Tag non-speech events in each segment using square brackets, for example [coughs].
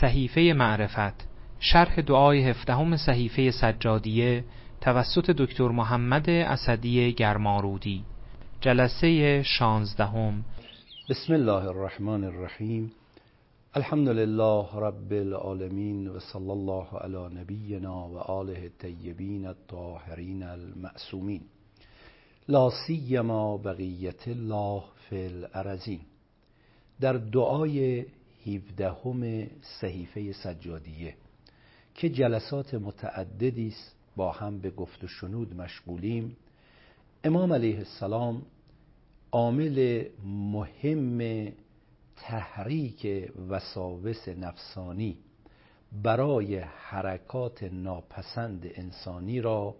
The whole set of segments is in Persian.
صحیفه معرفت شرح دعای هفدهم صحیفه سجادیه توسط دکتر محمد اسدی گرمارودی. جلسه شانزدهم. بسم الله الرحمن الرحیم. الحمد لله رب العالمین و صلی الله علی نبینا و آله الطیبین الطاهرین المعصومین لا سیما بقیت الله فی الارزین در دعای هیفدهم صحیفه سجادیه که جلسات متعددی است با هم به گفت و شنود مشغولیم. امام علیه السلام عامل مهم تحریک وساوس نفسانی برای حرکات ناپسند انسانی را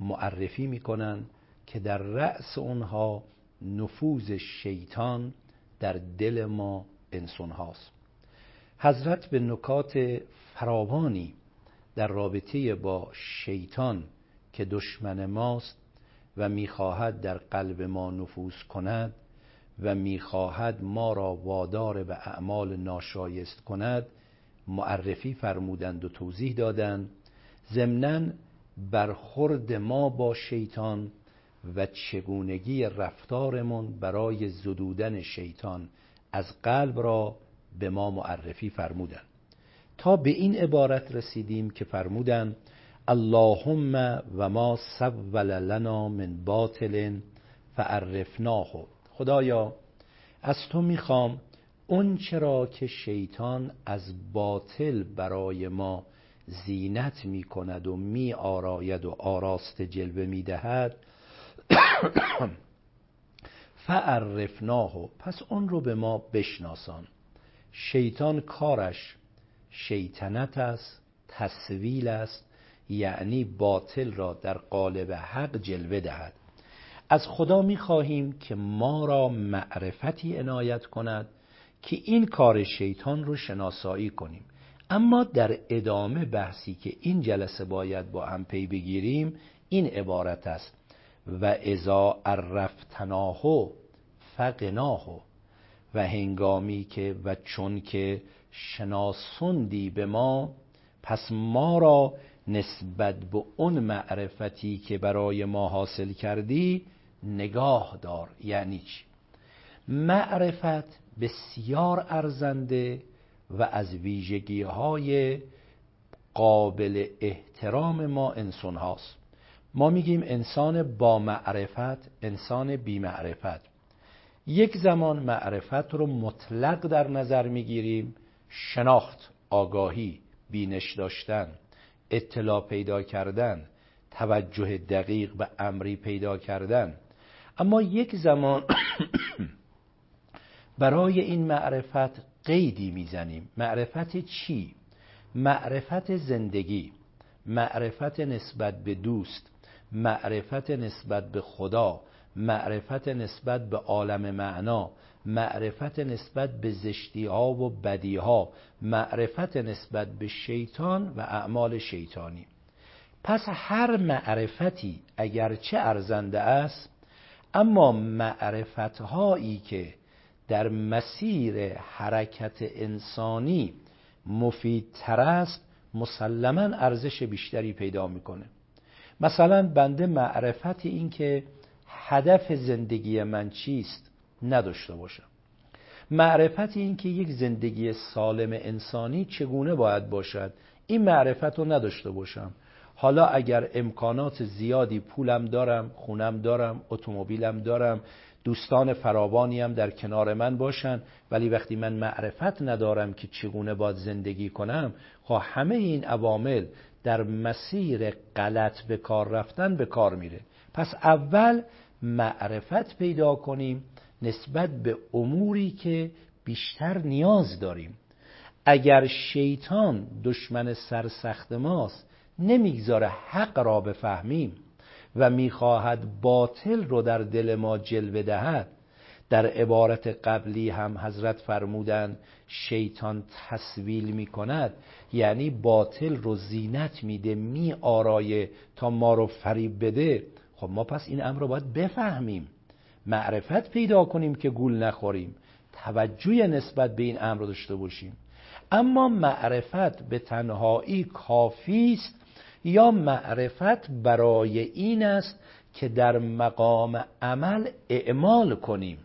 معرفی می کنند که در رأس اونها نفوذ شیطان در دل ما انسان هاست حضرت به نکات فراوانی در رابطه با شیطان که دشمن ماست و می‌خواهد در قلب ما نفوذ کند و می‌خواهد ما را وادار به اعمال ناشایست کند معرفی فرمودند و توضیح دادند. ضمنا برخورد ما با شیطان و چگونگی رفتارمون برای زدودن شیطان از قلب را به ما معرفی فرمودند. تا به این عبارت رسیدیم که فرمودند اللهم و ما سول لنا من باطل فعرفناه. خدایا از تو می‌خوام اون چرا که شیطان از باطل برای ما زینت می‌کند و می آراید و آراست جلوه می‌دهد فعرفناه پس اون رو به ما بشناسان. شیطان کارش شیطنت است تصویل است یعنی باطل را در قالب حق جلوه دهد. از خدا می خواهیم که ما را معرفتی عنایت کند که این کار شیطان رو شناسایی کنیم. اما در ادامه بحثی که این جلسه باید با هم پی بگیریم این عبارت است و ازا عرفتناه فقناه. و هنگامی که و چون که شناسوندی به ما پس ما را نسبت به اون معرفتی که برای ما حاصل کردی نگاه دار. یعنی چی؟ معرفت بسیار ارزنده و از ویژگی های قابل احترام ما انسان هاست ما میگیم انسان با معرفت انسان بی معرفت. یک زمان معرفت رو مطلق در نظر می‌گیریم شناخت آگاهی بینش داشتن اطلاع پیدا کردن توجه دقیق به امری پیدا کردن. اما یک زمان [coughs] برای این معرفت قیدی می‌زنیم. معرفت چی؟ معرفت زندگی معرفت نسبت به دوست معرفت نسبت به خدا معرفت نسبت به عالم معنا معرفت نسبت به زشتی ها و بدی ها معرفت نسبت به شیطان و اعمال شیطانی. پس هر معرفتی اگرچه ارزنده است اما معرفت هایی که در مسیر حرکت انسانی مفیدتر است مسلما ارزش بیشتری پیدا می‌کنه. مثلا بنده معرفت این که هدف زندگی من چیست نداشته باشم معرفت این که یک زندگی سالم انسانی چگونه باید باشد این معرفت رو نداشته باشم. حالا اگر امکانات زیادی پولم دارم خونم دارم اتومبیلم دارم دوستان فراوانی هم در کنار من باشن ولی وقتی من معرفت ندارم که چگونه باید زندگی کنم خب همه این عوامل در مسیر غلط به کار رفتن به کار میره. پس اول معرفت پیدا کنیم نسبت به اموری که بیشتر نیاز داریم. اگر شیطان دشمن سرسخت ماست نمی‌گذاره حق را بفهمیم و می‌خواهد باطل رو در دل ما جلوه دهد در عبارت قبلی هم حضرت فرمودند شیطان تصویل می کند یعنی باطل رو زینت میده می آرایه تا ما رو فریب بده. خب ما پس این امر رو باید بفهمیم. معرفت پیدا کنیم که گول نخوریم. توجه نسبت به این امر داشته باشیم. اما معرفت به تنهایی کافی است یا معرفت برای این است که در مقام عمل اعمال کنیم؟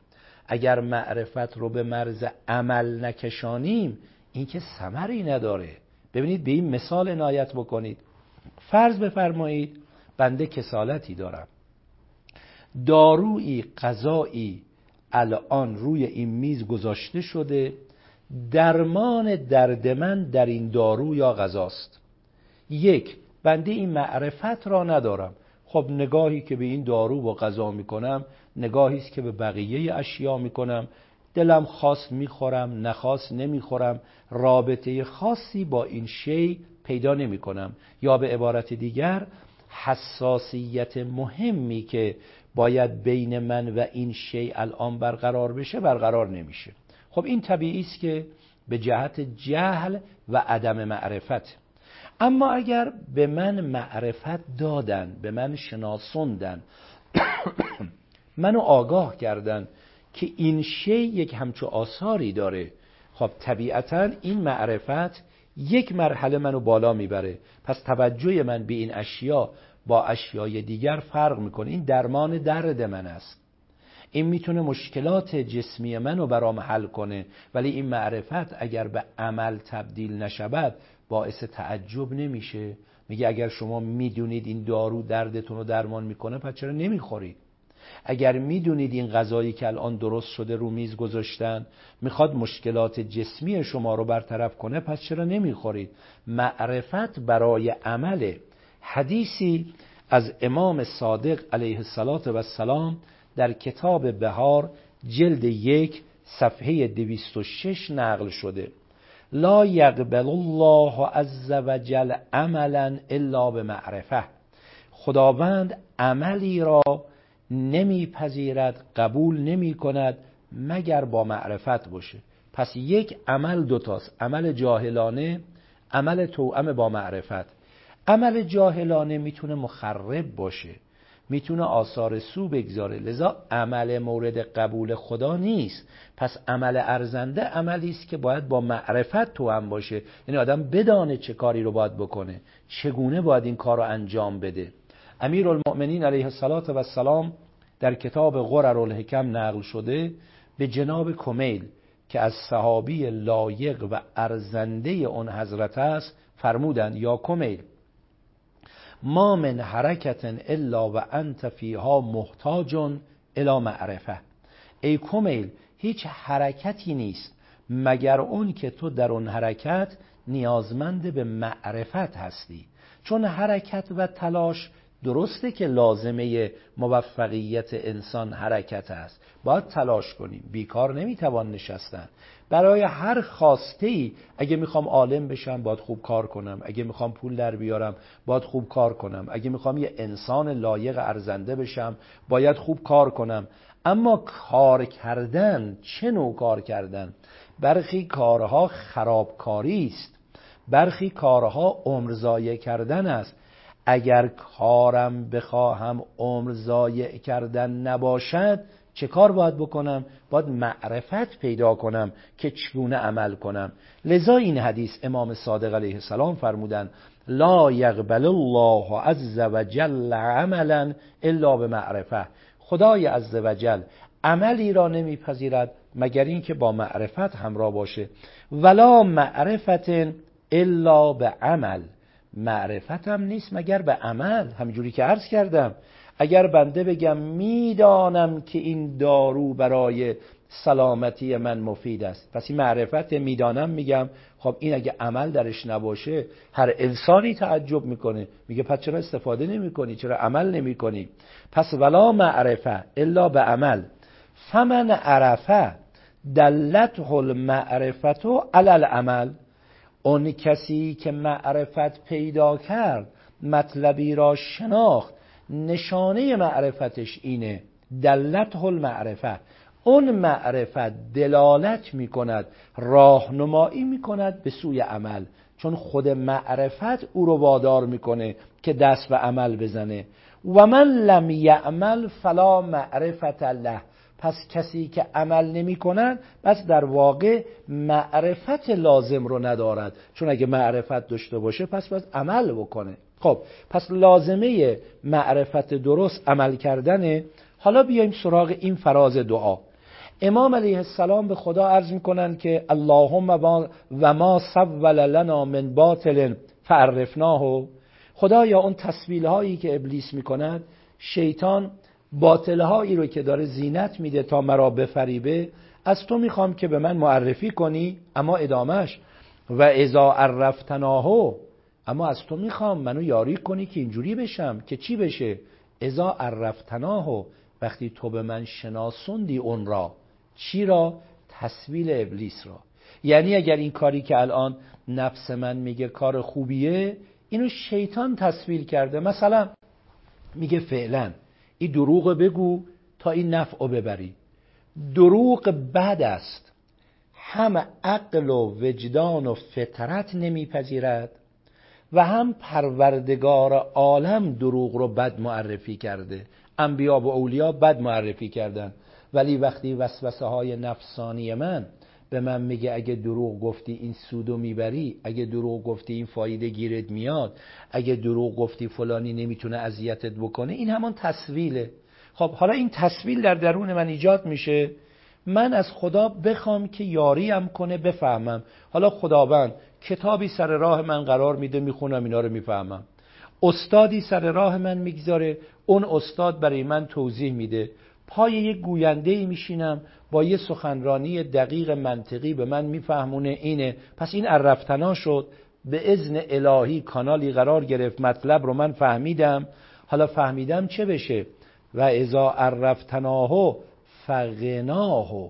اگر معرفت رو به مرز عمل نکشانیم این که سمری نداره. ببینید به این مثال عنایت بکنید. فرض بفرمایید بنده کسالتی دارم. دارویی غذایی الان روی این میز گذاشته شده. درمان درد من در این دارو یا غذاست. یک بنده این معرفت را ندارم. خب نگاهی که به این دارو و غذا می‌کنم نگاهی است که به بقیه اشیا می‌کنم. دلم خواست می‌خورم نخواست نمی‌خورم. رابطه خاصی با این شی پیدا نمی‌کنم. یا به عبارت دیگر حساسیت مهمی که باید بین من و این شی الان برقرار بشه برقرار نمیشه. خب این طبیعی است که به جهت جهل و عدم معرفت. اما اگر به من معرفت دادن به من شناسوندن منو آگاه کردن که این شی یک همچو آثاری داره. خب طبیعتا این معرفت یک مرحله منو بالا می‌بره. پس توجه من به این اشیا با اشیای دیگر فرق می‌کنه. این درمان درد من است. این می‌تونه مشکلات جسمی منو برام حل کنه. ولی این معرفت اگر به عمل تبدیل نشود باعث تعجب نمیشه. میگه اگر شما می‌دونید این دارو دردتون رو درمان می‌کنه پس چرا نمی‌خورید؟ اگر می‌دونید این غذایی که الان درست شده رو میز گذاشتن می‌خواد مشکلات جسمی شما رو برطرف کنه پس چرا نمی‌خورید؟ معرفت برای عمل. حدیثی از امام صادق علیه السلام در کتاب بهار جلد یک صفحه 206 نقل شده. لا یقبل الله عز وجل عملا الا به معرفه خداوند عملی را نمیپذیرد قبول نمی کند مگر با معرفت باشه. پس یک عمل دوتاست عمل جاهلانه عمل توأم با معرفت. عمل جاهلانه می‌تونه مخرب باشه می‌تونه آثار سو بگذاره. لذا عمل مورد قبول خدا نیست. پس عمل ارزنده عملی است که باید با معرفت تو هم باشه. یعنی آدم بدانه چه کاری رو باید بکنه چگونه باید این کار رو انجام بده. امیر المؤمنین علیه السلام در کتاب غرر الحکم نقل شده به جناب کمیل که از صحابی لایق و ارزنده اون حضرت است فرمودند یا کمیل ما من حرکت الا و انت فیها محتاج الی معرفه. ای کمیل هیچ حرکتی نیست مگر اون که تو در اون حرکت نیازمند به معرفت هستی. چون حرکت و تلاش درسته که لازمه موفقیت انسان حرکت است. باید تلاش کنیم. بیکار نمی‌توان نشستن. برای هر خواسته ای اگه می‌خوام عالم بشم باید خوب کار کنم. اگه می‌خوام پول در بیارم باید خوب کار کنم. اگه می‌خوام یه انسان لایق ارزنده بشم باید خوب کار کنم. اما کار کردن چه نوع کار کردن؟ برخی کارها خرابکاری است. برخی کارها عمر کردن است. اگر کارم بخواهم عمر ضایع کردن نباشد چه کار باید بکنم؟ باید معرفت پیدا کنم که چگونه عمل کنم. لذا این حدیث امام صادق علیه السلام فرمودن لا یقبل الله عز وجل عملا الا به معرفه خدای عز وجل عملی را نمیپذیرد مگر اینکه با معرفت همراه باشه. ولا معرفت الا به عمل معرفت هم نیست مگر به عمل؟ همجوری که عرض کردم. اگر بنده بگم می‌دانم که این دارو برای سلامتی من مفید است. پس این معرفت می‌دانم میگم خب این اگه عمل درش نباشه هر انسانی تعجب می‌کنه. میگه پس چرا استفاده نمی‌کنی؟ چرا عمل نمی‌کنی؟ پس ولا معرفه الا به عمل. فمن عرفه دلته المعرفت علی العمل. اون کسی که معرفت پیدا کرد مطلبی را شناخت نشانه معرفتش اینه دلت المعرفه. اون معرفت دلالت می کند راهنمایی می کند به سوی عمل. چون خود معرفت او رو وادار می‌کنه که دست به عمل بزنه. و من لم یعمل فلا معرفت الله پس کسی که عمل نمی کنن پس در واقع معرفت لازم رو ندارد. چون اگه معرفت داشته باشه پس باید عمل بکنه. خب پس لازمه معرفت درست عمل کردنه. حالا بیایم سراغ این فراز دعا. امام علیه السلام به خدا عرض می‌کنن که اللهم و ما سول لنا من باطل فعرفناه. خدا یا اون تصویل هایی که ابلیس می‌کند شیطان باطل هایی رو که داره زینت میده تا مرا بفریبه از تو می‌خوام که به من معرفی کنی اما ادامش و ازا عرفتناهو اما از تو می‌خوام منو یاری کنی که اینجوری بشم که چی بشه؟ ازا عرفتناهو وقتی تو به من شناسوندی اون را. چی را؟ تصویل ابلیس را. یعنی اگر این کاری که الان نفس من میگه کار خوبیه اینو شیطان تصویل کرده. مثلا میگه فعلا. این دروغ بگو تا این نفع ببری. دروغ بد است. هم عقل و وجدان و فطرت نمیپذیرد و هم پروردگار عالم دروغ رو بد معرفی کرده. انبیا و اولیا بد معرفی کردن. ولی وقتی وسوسه های نفسانی من به من میگه اگه دروغ گفتی این سودو می‌بری اگه دروغ گفتی این فایده گیرت میاد اگه دروغ گفتی فلانی نمی‌تونه اذیتت بکنه این همان تصویله. خب حالا این تصویل در درون من ایجاد میشه. من از خدا بخوام که یاریم کنه بفهمم. حالا خداوند کتابی سر راه من قرار میده می‌خونم اینا رو می‌فهمم. استادی سر راه من می‌گذاره اون استاد برای من توضیح میده. پای یک گوینده میشینم با یه سخنرانی دقیق منطقی به من میفهمونه اینه. پس این عرفتنا شد. به ازن الهی کانالی قرار گرفت. مطلب رو من فهمیدم. حالا فهمیدم چه بشه؟ و ازا عرفتناهو فغناهو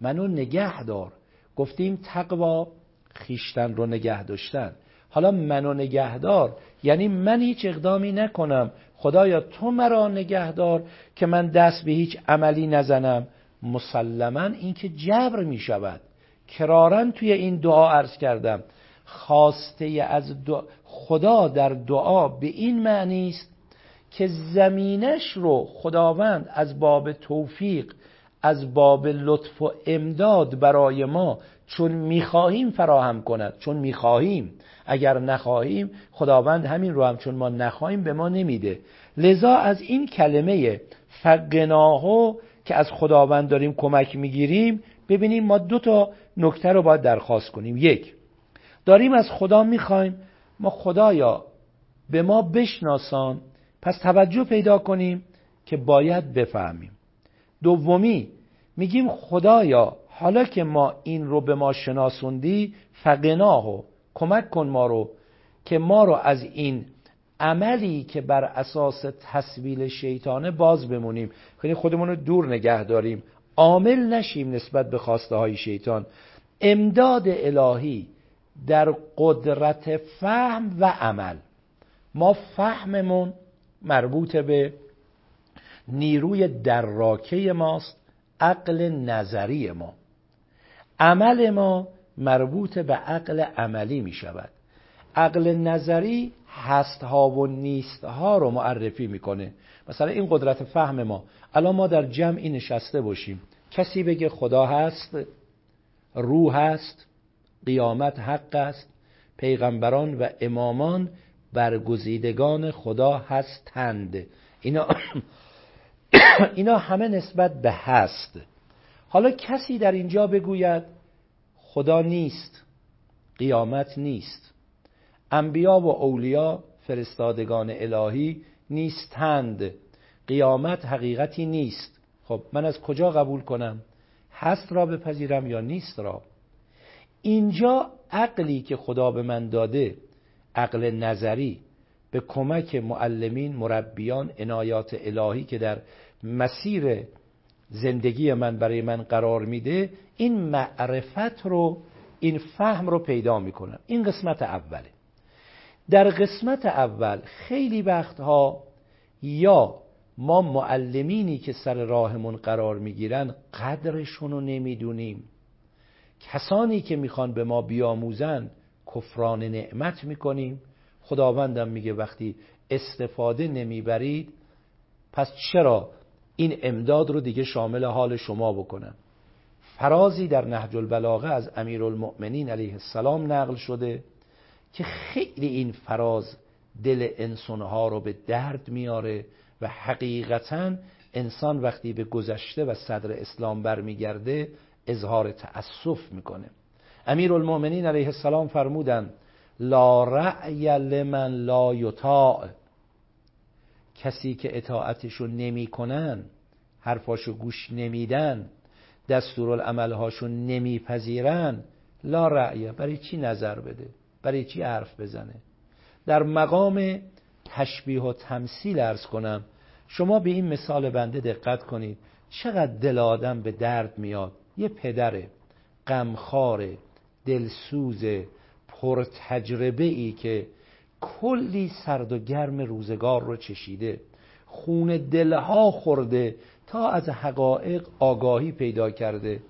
منو نگه دار. گفتیم تقوا خیشتن رو نگه داشتن. حالا منو نگهدار یعنی من هیچ اقدامی نکنم. خدایا تو مرا نگهدار که من دست به هیچ عملی نزنم. مسلما اینکه جبر می شود کرارن توی این دعا عرض کردم. خواسته از خدا در دعا به این معنی است که زمینش رو خداوند از باب توفیق از باب لطف و امداد برای ما چون می‌خواهیم فراهم کند. چون می‌خواهیم. اگر نخواهیم خداوند همین رو هم چون ما نخواهیم به ما نمیده. لذا از این کلمه فقناهو که از خداوند داریم کمک می‌گیریم ببینیم ما دو تا نکته رو باید درخواست کنیم. یک داریم از خدا می‌خوایم. ما خدایا به ما بشناسان. پس توجه پیدا کنیم که باید بفهمیم. دومی میگیم خدایا حالا که ما این رو به ما شناسوندی فقناهو کمک کن ما رو که ما رو از این عملی که بر اساس تصویل شیطانه باز بمونیم. خیلی خودمون رو دور نگه داریم. عامل نشیم نسبت به خواسته های شیطان. امداد الهی در قدرت فهم و عمل. ما فهممون مربوط به نیروی دراکه ماست عقل نظری ما. عمل ما مربوط به عقل عملی می شود. عقل نظری هست ها و نیست ها رو معرفی می‌کنه مثلا این قدرت فهم ما. الان ما در جمعی نشسته باشیم. کسی بگه خدا هست روح هست قیامت حق است پیغمبران و امامان برگزیدگان خدا هستند. اینا [coughs] اینا همه نسبت به هست. حالا کسی در اینجا بگوید خدا نیست قیامت نیست. انبیا و اولیا فرستادگان الهی نیستند. قیامت حقیقتی نیست. خب من از کجا قبول کنم؟ هست را بپذیرم یا نیست را؟ اینجا عقلی که خدا به من داده عقل نظری به کمک معلمین مربیان عنایات الهی که در مسیر زندگی من برای من قرار میده این معرفت رو این فهم رو پیدا می‌کنم. این قسمت اوله. در قسمت اول خیلی وقتها یا ما معلمینی که سر راهمون قرار می‌گیرن قدرشون رو نمی‌دونیم. کسانی که می‌خوان به ما بیاموزن کفران نعمت می‌کنیم. خداوندم میگه وقتی استفاده نمی‌برید پس چرا این امداد رو دیگه شامل حال شما بکنم فرازی در نهج البلاغه از امیرالمؤمنین علیه السلام نقل شده که خیلی این فراز دل انسانها رو به درد میاره و حقیقتا انسان وقتی به گذشته و صدر اسلام برمیگرده اظهار تأسف می‌کنه. امیر المؤمنین علیه السلام فرمودن لا رأی لمن لا یطاع. کسی که اطاعتشو نمی‌کنن حرفاشو گوش نمیدن دستورالعملهاشو نمیپذیرن لا رأی. برای چی نظر بده؟ برای چی حرف بزنه؟ در مقام تشبیه و تمثیل ارز کنم شما به این مثال بنده دقت کنید. چقدر دل آدم به درد میاد. یه پدر غمخوار دلسوز پر تجربه ای که کلی سرد و گرم روزگار رو چشیده خون دلها خورده تا از حقایق آگاهی پیدا کرده.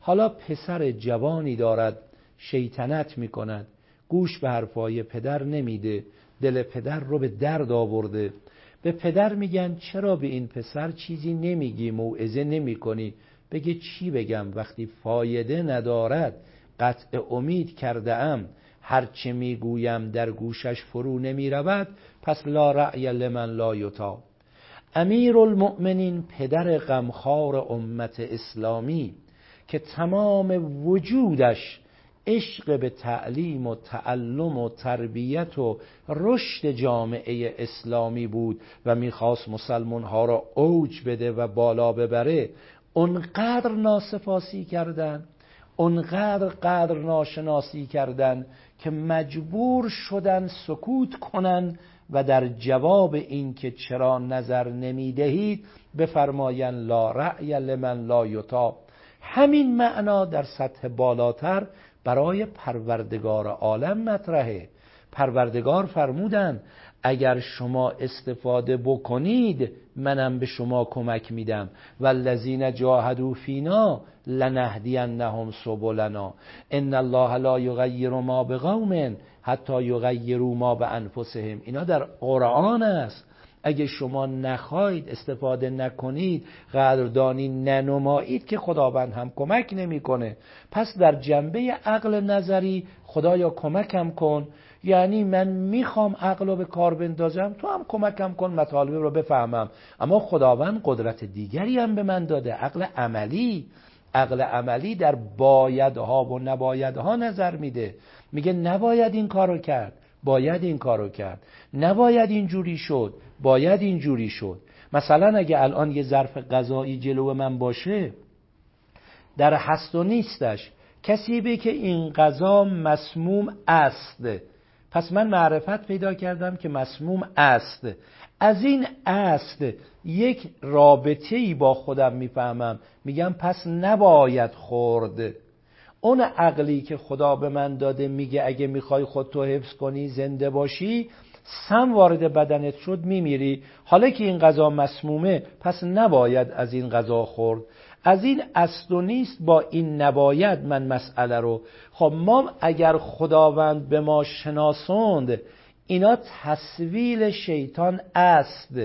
حالا پسر جوانی دارد شیطنت می کند گوش به حرفای پدر نمیده دل پدر رو به درد آورده. به پدر میگن چرا به این پسر چیزی نمیگی موعظه نمی کنی بگه چی بگم وقتی فایده ندارد قطع امید کرده ام هرچه می‌گویم در گوشش فرو نمی رود پس لا رأی لمن لا یطا امیر المؤمنین پدر غمخوار امت اسلامی که تمام وجودش عشق به تعلیم و تعلم و تربیت و رشد جامعه اسلامی بود و می‌خواست مسلمان ها را اوج بده و بالا ببره اونقدر ناسفاسی کردن اونقدر قدر ناشناسی کردن که مجبور شدن سکوت کنن و در جواب اینکه چرا نظر نمی‌دهید بفرماین لا رأی لمن لا یطا همین معنا در سطح بالاتر برای پروردگار عالم مطرحه. پروردگار فرمودن اگر شما استفاده بکنید منم به شما کمک میدم. والذین جاهدوا فینا لنهدینهم سبلنا. ان الله لا یغیر ما بقوم حتی یغیروا ما به انفسهم اینا در قرآن است. اگه شما نخواهید استفاده نکنید قدردانی ننمایید که خداوند هم کمک نمی‌کنه. پس در جنبه عقل نظری خدایا کمکم کن. یعنی من می‌خوام عقل رو به کار بندازم تو هم کمکم کن مطالبه رو بفهمم. اما خداوند قدرت دیگری هم به من داده. عقل عملی. عقل عملی در بایدها و نبایدها نظر میده. میگه نباید این کارو کرد. باید این کارو کرد. نباید اینجوری شد. باید اینجوری شد. مثلا اگه الان یه ظرف غذایی جلو من باشه در هست و نیستش. کسی به که این غذا مسموم است. پس من معرفت پیدا کردم که مسموم است. از این است یک رابطه ای با خودم می‌فهمم. میگم پس نباید خورد. اون عقلی که خدا به من داده میگه اگه می‌خوای خودتو حفظ کنی زنده باشی سم وارد بدنت شد میمیری. حالا که این غذا مسمومه پس نباید از این غذا خورد. از این است و نیست با این نباید من مسئله رو. خب ما اگر خداوند به ما شناسوند اینا تصویل شیطان است.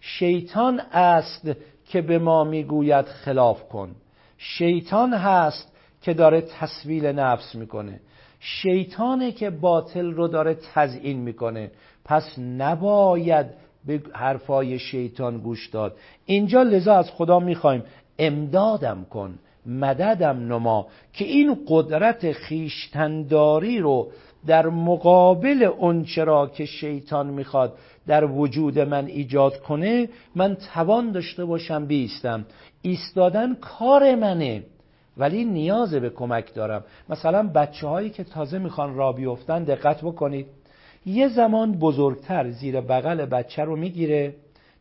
شیطان است که به ما می‌گوید خلاف کن. شیطان هست که داره تصویل نفس می‌کنه. شیطانه که باطل رو داره تزیین می‌کنه. پس نباید به حرفای شیطان گوش داد. اینجا لذا از خدا می‌خوایم امدادم کن مددم نما که این قدرت خیشتنداری رو در مقابل اونچرا که شیطان می‌خواد در وجود من ایجاد کنه من توان داشته باشم بیستم. ایستادن کار منه. ولی نیاز به کمک دارم. مثلا بچه هایی که تازه می‌خوان را بیفتن دقت بکنید. یه زمان بزرگتر زیر بغل بچه رو می‌گیره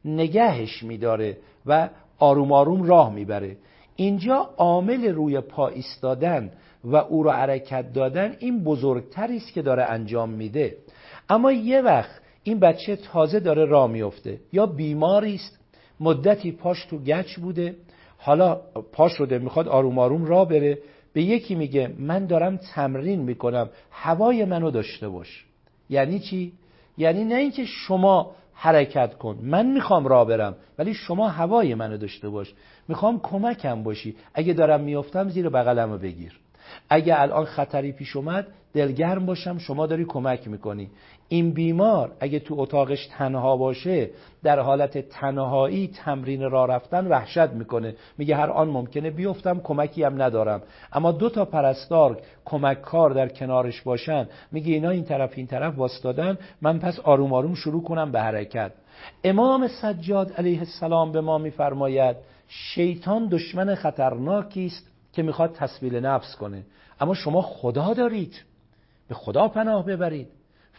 نگهش میداره و آروم آروم راه می‌بره. اینجا عامل روی پا ایستادن و او رو حرکت دادن این بزرگتری است که داره انجام میده. اما یه وقت این بچه تازه داره راه میفته. یا بیماری است. مدتی پاش تو گچ بوده. حالا پا شده می‌خواد آروم آروم راه بره به یکی میگه من دارم تمرین می‌کنم هوای منو داشته باش. یعنی چی؟ یعنی نه اینکه شما حرکت کن من می‌خوام را برم ولی شما هوای منو داشته باش. می‌خوام کمکم باشی. اگه دارم میافتم زیر بغلمو بگیر. اگه الان خطری پیش اومد دلگرم باشم شما داری کمک می‌کنی. این بیمار اگه تو اتاقش تنها باشه در حالت تنهایی تمرین را رفتن وحشت می‌کنه. میگه هر آن ممکنه بیفتم کمکی هم ندارم. اما دو تا پرستار کمک کار در کنارش باشن میگه اینا این طرف این طرف واستادن من پس آروم آروم شروع کنم به حرکت. امام سجاد علیه السلام به ما میفرماید شیطان دشمن خطرناکی است که می‌خواد تسبیل نفس کنه. اما شما خدا دارید. به خدا پناه ببرید.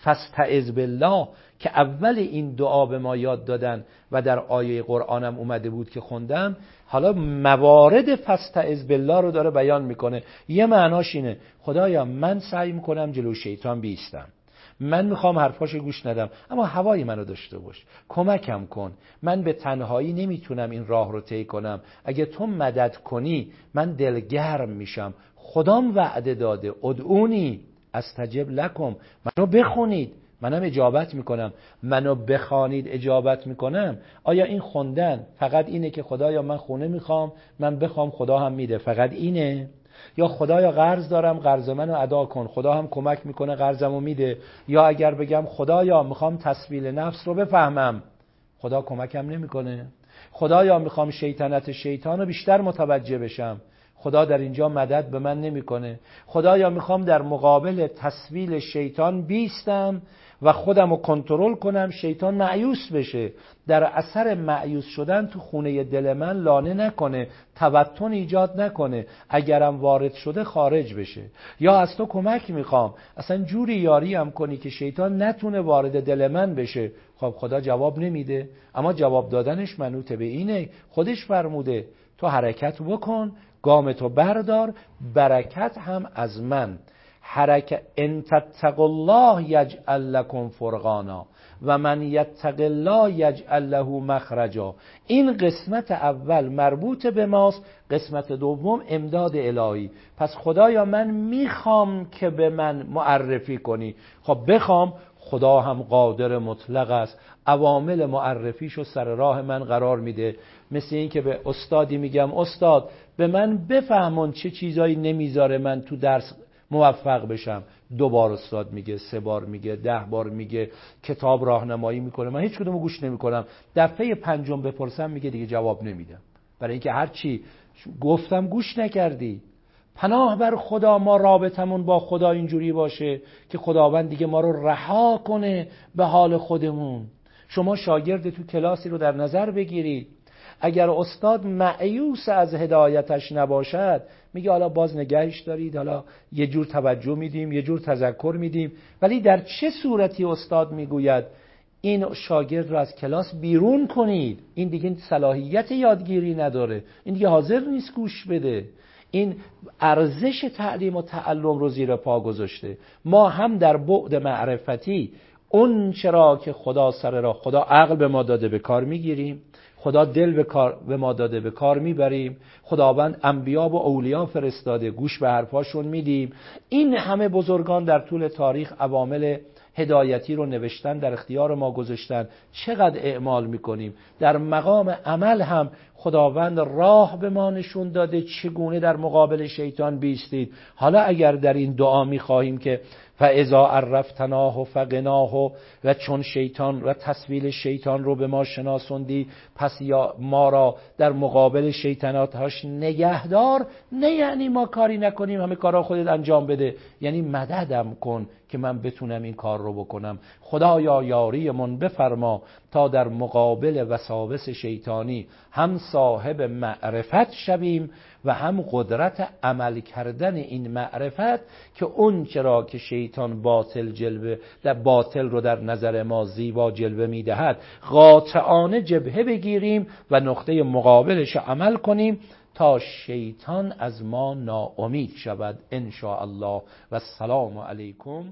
فستعذ بالله که اول این دعا به ما یاد دادن و در آیه قرآنم اومده بود که خوندم. حالا موارد فستعذ بالله رو داره بیان می‌کنه. یه معناش اینه. خدایا من سعی می‌کنم جلو شیطان بیستم. من می‌خوام حرفاش گوش ندم. اما هوای منو داشته باش. کمکم کن. من به تنهایی نمی‌تونم این راه رو طی کنم. اگه تو مدد کنی من دلگرم میشم. خدام وعده داده. ادعونی. استجب لکم. منو بخونید. منم اجابت می‌کنم. منو بخوانید اجابت می‌کنم. آیا این خوندن فقط اینه که خدایا من خونه می‌خوام؟ من بخوام خدا هم میده. فقط اینه. یا خدایا قرض دارم قرض منو ادا کن. خدا هم کمک می‌کنه قرضمو میده. یا اگر بگم خدایا می‌خوام تصویل نفس رو بفهمم. خدا کمکم نمی‌کنه. خدایا می‌خوام شیطنت شیطان رو بیشتر متوجه بشم. خدا در اینجا مدد به من نمی‌کنه. خدایا می‌خوام در مقابل تصویل شیطان بیستم و خودم رو کنترل کنم شیطان معیوس بشه. در اثر معیوس شدن تو خونه دل من لانه نکنه توتن ایجاد نکنه. اگرم وارد شده خارج بشه. یا از تو کمک می‌خوام. اصلا جوری یاری هم کنی که شیطان نتونه وارد دل من بشه. خب خدا جواب نمیده. اما جواب دادنش منوط به اینه خودش فرموده تو حرکت بکن. گام تو بردار برکت هم از من. حرکت ان تتق الله یجعل لکم فرقانا و من یتق الله یجعل له مخرجا. این قسمت اول مربوط به ماست قسمت دوم امداد الهی. پس خدایا من می‌خوام که به من معرفی کنی. خب بخوام خدا هم قادر مطلق است. عوامل معرفیشو سر راه من قرار میده. مثل این که به استادی میگم استاد به من بفهمون چه چیزایی نمی‌ذاره من تو درس موفق بشم. دو بار استاد میگه سه بار میگه ده بار میگه کتاب راهنمایی می‌کنه. من هیچ کدومو گوش نمی‌کنم. دفعه پنجم بپرسم میگه دیگه جواب نمیدم. برای اینکه هر چی گفتم گوش نکردی. پناه بر خدا ما رابطمون با خدا اینجوری باشه که خداوند دیگه ما رو رها کنه به حال خودمون. شما شاگرد تو کلاسی رو در نظر بگیرید اگر استاد معیوس از هدایتش نباشد میگه حالا باز نگهش دارید حالا یه جور توجه میدیم یه جور تذکر میدیم. ولی در چه صورتی استاد می‌گوید این شاگرد رو از کلاس بیرون کنید؟ این دیگه صلاحیت یادگیری نداره. این دیگه حاضر نیست گوش بده. این ارزش تعلیم و تعلم رو زیر پا گذاشته. ما هم در بعد معرفتی اون چرا که خدا سر را خدا عقل به ما داده به کار می‌گیریم خدا دل به, کار به ما داده به کار می‌بریم خداوند انبیا و اولیا فرستاده گوش به حرفاشون میدیم. این همه بزرگان در طول تاریخ عوامل هدایتی رو نوشتن در اختیار ما گذاشتن. چقدر اعمال می‌کنیم. در مقام عمل هم خداوند راه به ما نشون داده چگونه در مقابل شیطان بیستید. حالا اگر در این دعا می‌خواهیم که فاذا عرفتناه فقناه و چون شیطان و تصویل شیطان رو به ما شناسوندی پس یا ما را در مقابل شیطناتهاش نگهدار. نه یعنی ما کاری نکنیم همه کارا خودت انجام بده. یعنی مددم کن که من بتونم این کار رو بکنم. خدایا یاری من بفرما تا در مقابل وساوس شیطانی هم صاحب معرفت شویم و هم قدرت عمل کردن این معرفت که اون چرا که شیطان باطل جلوه در باطل رو در نظر ما زیبا جلوه می‌دهد. قاطعانه جبهه بگیریم و نقطه مقابلش عمل کنیم تا شیطان از ما ناامید شود ان الله و السلام علیکم